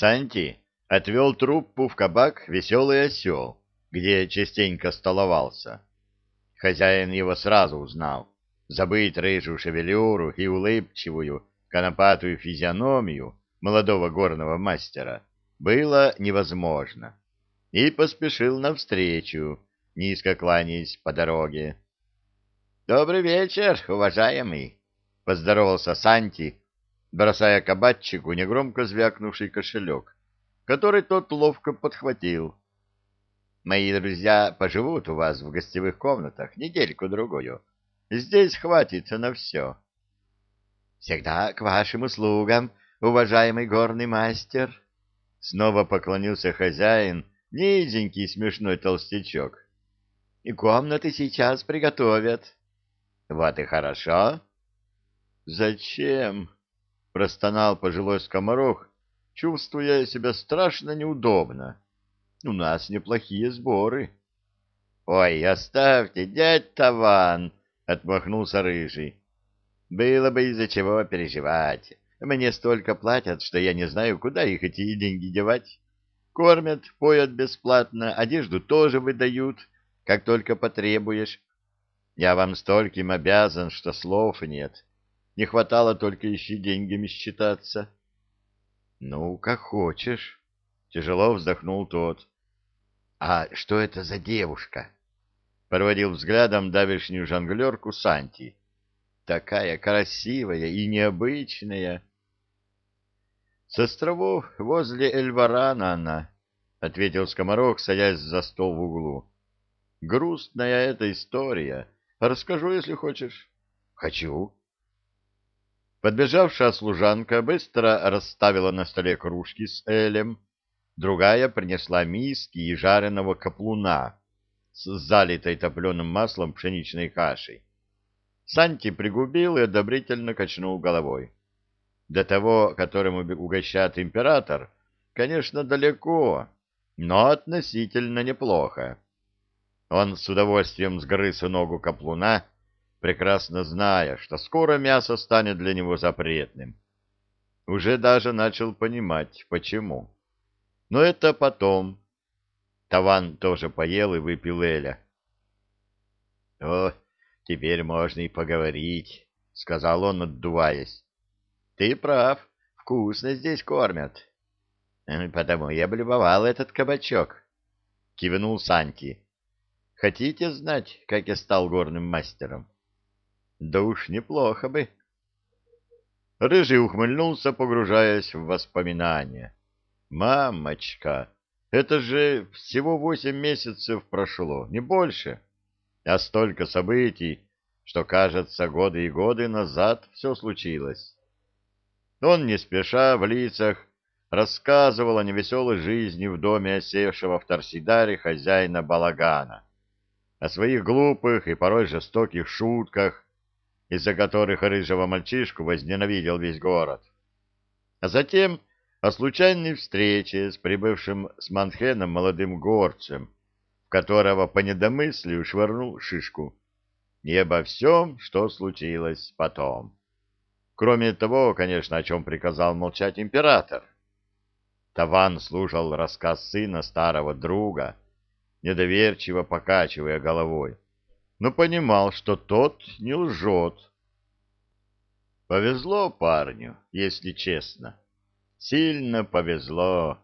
Санти отвел труппу в кабак «Веселый осел», где частенько столовался. Хозяин его сразу узнал. Забыть рыжую шевелюру и улыбчивую, конопатую физиономию молодого горного мастера было невозможно. И поспешил навстречу, низко кланяясь по дороге. — Добрый вечер, уважаемый! — поздоровался Санти, бросая кабачику негромко звякнувший кошелек, который тот ловко подхватил. «Мои друзья поживут у вас в гостевых комнатах недельку-другую. Здесь хватит на все». «Всегда к вашим услугам, уважаемый горный мастер!» Снова поклонился хозяин, низенький смешной толстячок. «И комнаты сейчас приготовят». «Вот и хорошо». «Зачем?» — простонал пожилой скоморох, чувствуя себя страшно неудобно. «У нас неплохие сборы». «Ой, оставьте, дядь Таван!» — отмахнулся Рыжий. «Было бы из-за чего переживать. Мне столько платят, что я не знаю, куда их эти деньги девать. Кормят, поят бесплатно, одежду тоже выдают, как только потребуешь. Я вам стольким обязан, что слов нет». Не хватало только еще деньгами считаться. — Ну, как хочешь. Тяжело вздохнул тот. — А что это за девушка? Проводил взглядом давешнюю жонглерку Санти. Такая красивая и необычная. — С островов возле Эльварана она, — ответил скоморох, садясь за стол в углу. — Грустная эта история. Расскажу, если хочешь. — Хочу. Подбежавшая служанка быстро расставила на столе кружки с элем, другая принесла миски и жареного каплуна с залитой топленым маслом пшеничной кашей. Санти пригубил и одобрительно качнул головой. До того, которому угощает император, конечно, далеко, но относительно неплохо. Он с удовольствием сгрыз ногу каплуна прекрасно зная, что скоро мясо станет для него запретным. Уже даже начал понимать, почему. Но это потом. Таван тоже поел и выпил Эля. — О, теперь можно и поговорить, — сказал он, отдуваясь. — Ты прав, вкусно здесь кормят. — Потому я облюбовал этот кабачок, — кивнул Санти. — Хотите знать, как я стал горным мастером? — да уж неплохо бы. Рыжий ухмыльнулся, погружаясь в воспоминания. «Мамочка, это же всего восемь месяцев прошло, не больше. А столько событий, что, кажется, годы и годы назад все случилось». Он не спеша в лицах рассказывал о невеселой жизни в доме осевшего в Торсидаре хозяина балагана, о своих глупых и порой жестоких шутках, из-за которых рыжего мальчишку возненавидел весь город. А затем о случайной встрече с прибывшим с Манхеном молодым горцем, в которого по недомыслию швырнул шишку, и обо всем, что случилось потом. Кроме того, конечно, о чем приказал молчать император. Таван слушал рассказ сына старого друга, недоверчиво покачивая головой но понимал, что тот не лжет. Повезло парню, если честно. Сильно повезло.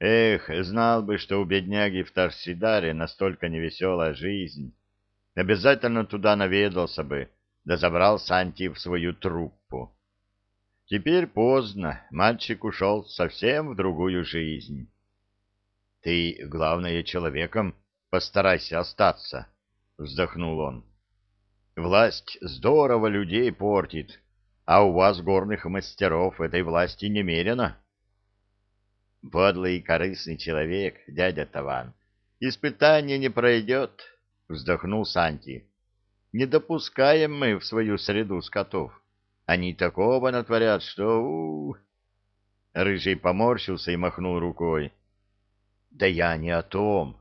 Эх, знал бы, что у бедняги в Тарсидаре настолько невеселая жизнь. Обязательно туда наведался бы, да забрал Санти в свою труппу. Теперь поздно, мальчик ушел совсем в другую жизнь. Ты, главное, человеком постарайся остаться, вздохнул он. Власть здорово людей портит, а у вас, горных мастеров, этой власти немерено. Подлый и корыстный человек, дядя Таван, испытание не пройдет, вздохнул Санти. Не допускаем мы в свою среду скотов. Они такого натворят, что... У. Рыжий поморщился и махнул рукой. — Да я не о том.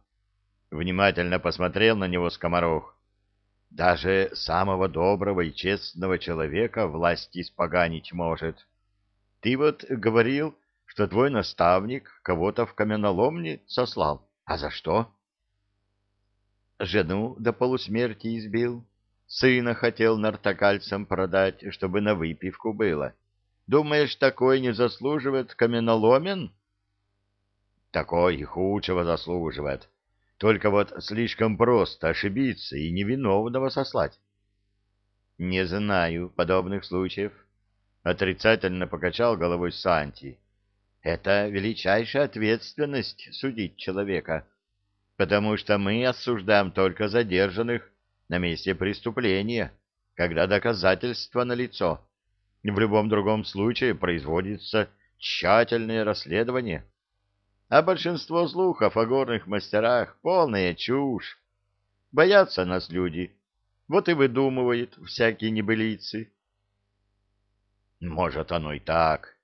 Внимательно посмотрел на него скоморох. Даже самого доброго и честного человека власть испоганить может. Ты вот говорил, что твой наставник кого-то в каменоломне сослал. А за что? Жену до полусмерти избил. Сына хотел нартокальцам продать, чтобы на выпивку было. Думаешь, такой не заслуживает каменоломен? Такой и худшего заслуживает. Только вот слишком просто ошибиться и невиновного сослать. Не знаю подобных случаев. Отрицательно покачал головой Санти. Это величайшая ответственность судить человека, потому что мы осуждаем только задержанных на месте преступления, когда доказательства налицо. В любом другом случае производится тщательное расследование. А большинство слухов о горных мастерах — полная чушь. Боятся нас люди, вот и выдумывают всякие небылицы. Может, оно и так,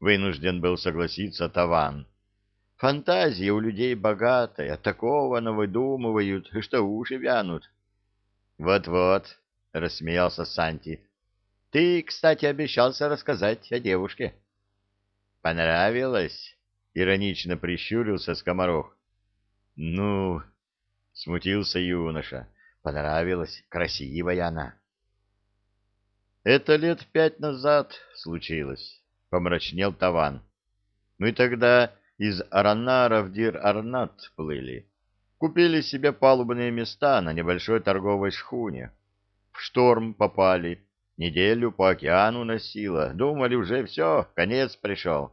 Вынужден был согласиться Таван. Фантазия у людей богатая, такого навыдумывают, что уши вянут. Вот-вот, рассмеялся Санти. Ты, кстати, обещался рассказать о девушке. Понравилось? Иронично прищурился скоморох. Ну, смутился юноша. Понравилась, красивая она. Это лет пять назад случилось. — помрачнел Таван. «Мы тогда из Аранара в Дир-Арнат плыли. Купили себе палубные места на небольшой торговой шхуне. В шторм попали, неделю по океану носило. Думали, уже все, конец пришел.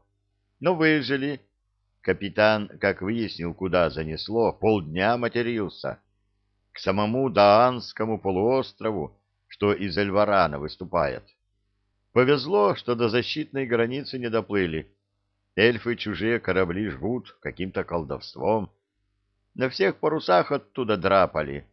Но выжили. Капитан, как выяснил, куда занесло, полдня матерился. К самому Даанскому полуострову, что из Эльварана выступает. Повезло, что до защитной границы не доплыли. Эльфы чужие корабли жгут каким-то колдовством. На всех парусах оттуда драпали.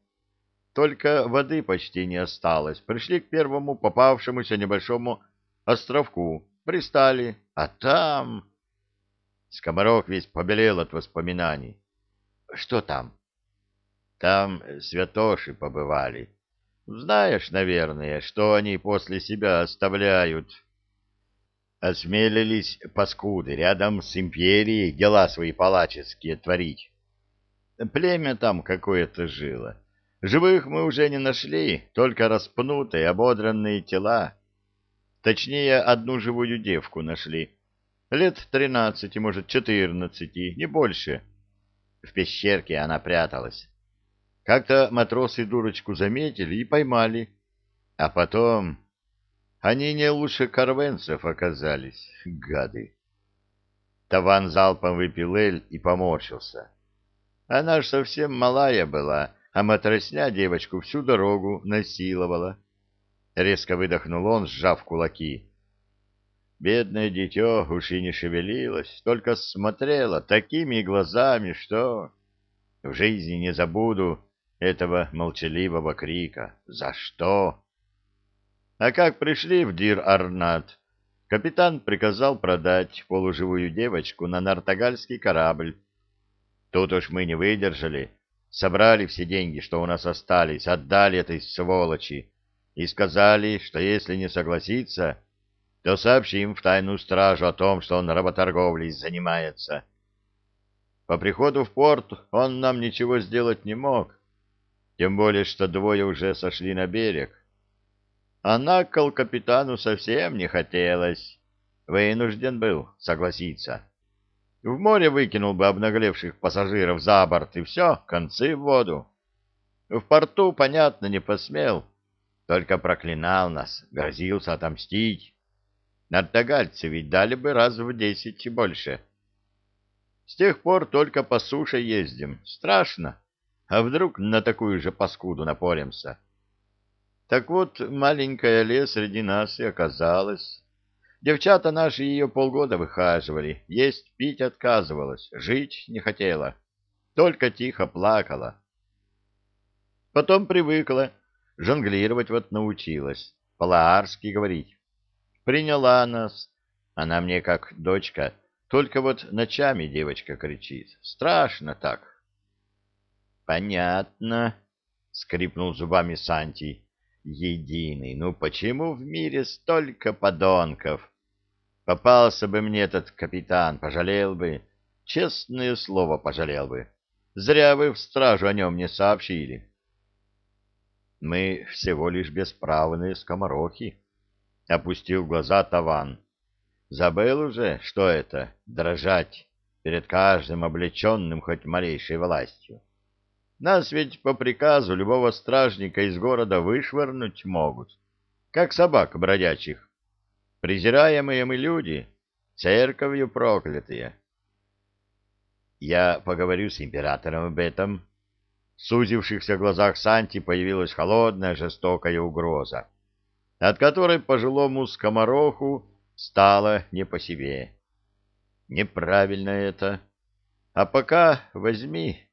Только воды почти не осталось. Пришли к первому попавшемуся небольшому островку, пристали, а там... Скоморох весь побелел от воспоминаний. Что там? Там святоши побывали. Знаешь, наверное, что они после себя оставляют. Осмелились паскуды рядом с империей дела свои палаческие творить. Племя там какое-то жило. Живых мы уже не нашли, только распнутые, ободранные тела. Точнее, одну живую девку нашли. Лет тринадцати, может, четырнадцати, не больше. В пещерке она пряталась. Как-то матросы дурочку заметили и поймали. А потом... Они не лучше карвенцев оказались, гады. Таван залпом выпил эль и поморщился. Она ж совсем малая была, а матросня девочку всю дорогу насиловала. Резко выдохнул он, сжав кулаки. Бедное дитё уж и не шевелилось, только смотрела такими глазами, что... В жизни не забуду, этого молчаливого крика. «За что?» А как пришли в Дир-Арнат, капитан приказал продать полуживую девочку на нартогальский корабль. Тут уж мы не выдержали, собрали все деньги, что у нас остались, отдали этой сволочи и сказали, что если не согласится, то сообщим в тайную стражу о том, что он работорговлей занимается. По приходу в порт он нам ничего сделать не мог, тем более, что двое уже сошли на берег. А на капитану совсем не хотелось. Вынужден был согласиться. В море выкинул бы обнаглевших пассажиров за борт, и все, концы в воду. В порту, понятно, не посмел, только проклинал нас, грозился отомстить. Нартогальцы ведь дали бы раз в десять и больше. С тех пор только по суше ездим. Страшно. А вдруг на такую же паскуду напоремся? Так вот, маленькая Ле среди нас и оказалась. Девчата наши ее полгода выхаживали, есть пить отказывалась, жить не хотела, только тихо плакала. Потом привыкла, жонглировать вот научилась, по-лаарски говорить. Приняла нас, она мне как дочка, только вот ночами девочка кричит, страшно так. Понятно, скрипнул зубами Санти. Единый, ну почему в мире столько подонков? Попался бы мне этот капитан, пожалел бы. Честное слово, пожалел бы. Зря вы в стражу о нем не сообщили. Мы всего лишь бесправные скоморохи. Опустил глаза Таван. Забыл уже, что это — дрожать перед каждым облеченным хоть малейшей властью. Нас ведь по приказу любого стражника из города вышвырнуть могут, как собак бродячих. Презираемые мы люди, церковью проклятые. Я поговорю с императором об этом. В сузившихся глазах Санти появилась холодная жестокая угроза, от которой пожилому скомороху стало не по себе. Неправильно это. А пока возьми